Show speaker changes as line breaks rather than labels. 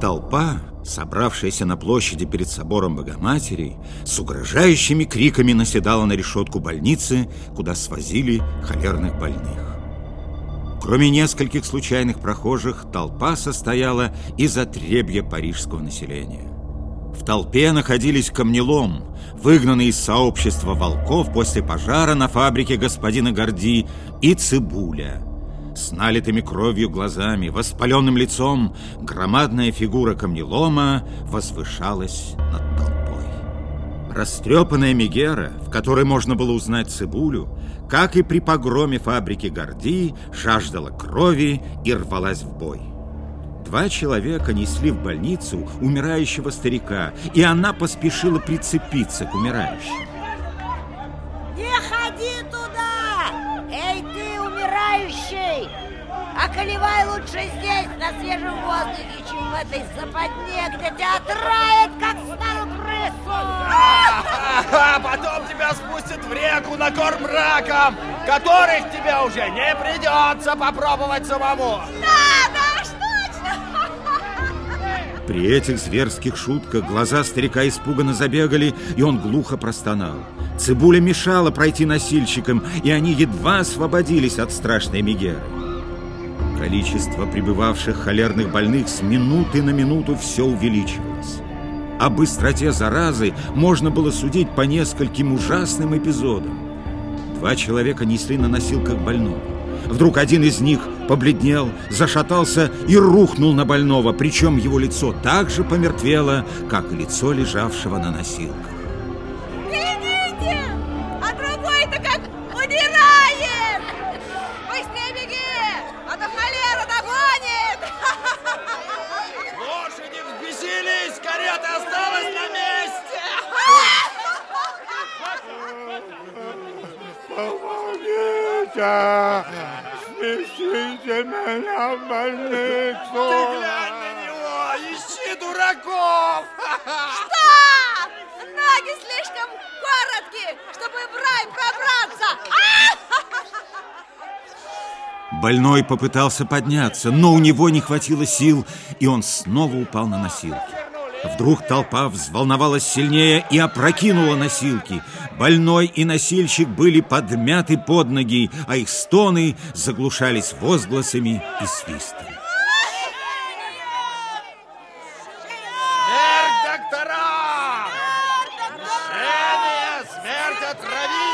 Толпа, собравшаяся на площади перед собором Богоматери, с угрожающими криками наседала на решетку больницы, куда свозили холерных больных. Кроме нескольких случайных прохожих, толпа состояла из отребья парижского населения. В толпе находились камнелом, выгнанный из сообщества волков после пожара на фабрике господина Горди, и цибуля. С налитыми кровью глазами, воспаленным лицом, громадная фигура камнелома возвышалась над толпой. Растрепанная Мегера, в которой можно было узнать цибулю, как и при погроме фабрики Горди, жаждала крови и рвалась в бой. Два человека несли в больницу умирающего старика, и она поспешила прицепиться к умирающему.
Не ходи туда! Эй, ты умирающий! Околевай лучше здесь, на свежем воздухе, чем в этой западне, где тебя отравят, как старую крысу!
А потом тебя спустят в реку на корм раком, которых тебе уже не придется попробовать самому.
Да, да, что
При этих зверских шутках глаза старика испуганно забегали, и он глухо простонал. Цибуля мешала пройти носильщикам, и они едва освободились от страшной мегеры. Количество прибывавших холерных больных с минуты на минуту все увеличивалось. О быстроте заразы можно было судить по нескольким ужасным эпизодам. Два человека несли на носилках больного. Вдруг один из них побледнел, зашатался и рухнул на больного, причем его лицо так же помертвело, как лицо лежавшего на носилках.
Помогите! Снесите меня в больницу!
Ты глянь на него, ищи дураков.
Что? Ноги слишком короткие, чтобы в рай пробраться!
Больной попытался подняться, но у него не хватило сил, и он снова упал на носилки. Вдруг толпа взволновалась сильнее и опрокинула носилки. Больной и носильщик были подмяты под ноги, а их стоны заглушались возгласами и свистом. Смерть доктора! Смерть отравителя!